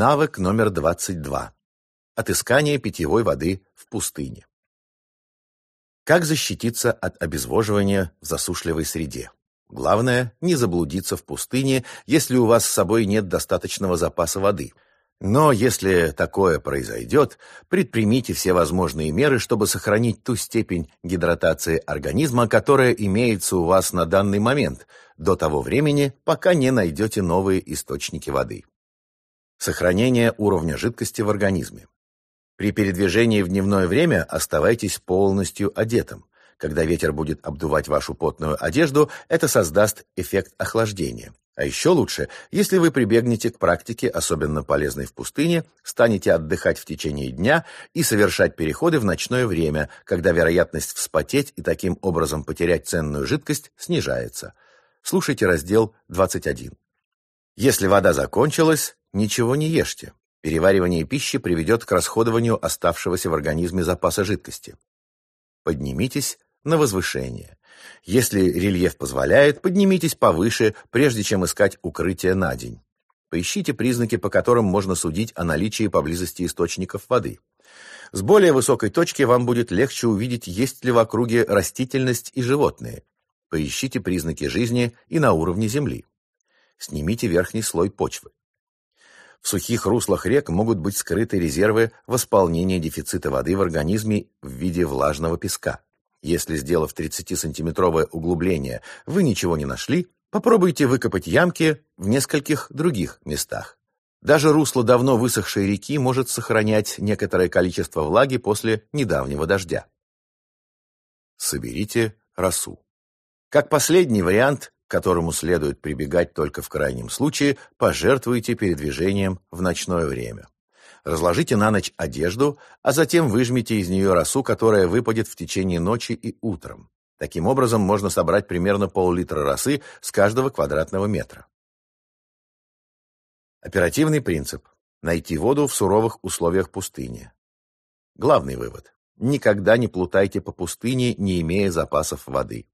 Навык номер 22. Отыскание питьевой воды в пустыне. Как защититься от обезвоживания в засушливой среде? Главное, не заблудиться в пустыне, если у вас с собой нет достаточного запаса воды – но если такое произойдет, предпримите все возможные меры, чтобы сохранить ту степень гидратации организма, которая имеется у вас на данный момент, до того времени, пока не найдете новые источники воды. Сохранение уровня жидкости в организме. При передвижении в дневное время оставайтесь полностью одетым. Когда ветер будет обдувать вашу потную одежду, это создаст эффект охлаждения. А еще лучше, если вы прибегнете к практике, особенно полезной в пустыне, станете отдыхать в течение дня и совершать переходы в ночное время, когда вероятность вспотеть и таким образом потерять ценную жидкость снижается. Слушайте раздел 21. Если вода закончилась, ничего не ешьте. Переваривание пищи приведет к расходованию оставшегося в организме запаса жидкости. Поднимитесь на возвышение. Если рельеф позволяет, поднимитесь повыше, прежде чем искать укрытие на день. Поищите признаки, по которым можно судить о наличии поблизости источников воды. С более высокой точки вам будет легче увидеть, есть ли в округе растительность и животные. Поищите признаки жизни и на уровне земли. Снимите верхний слой почвы. В сухих руслах рек могут быть скрыты резервы восполнения дефицита воды в организме в виде влажного песка. Если, сделав 30-сантиметровое углубление, вы ничего не нашли, попробуйте выкопать ямки в нескольких других местах. Даже русло давно высохшей реки может сохранять некоторое количество влаги после недавнего дождя. Соберите росу. Как последний вариант, которому следует прибегать только в крайнем случае, пожертвуйте передвижением в ночное время. Разложите на ночь одежду, а затем выжмите из нее росу, которая выпадет в течение ночи и утром. Таким образом, можно собрать примерно пол-литра росы с каждого квадратного метра. Оперативный принцип. Найти воду в суровых условиях пустыни. Главный вывод. Никогда не плутайте по пустыне, не имея запасов воды.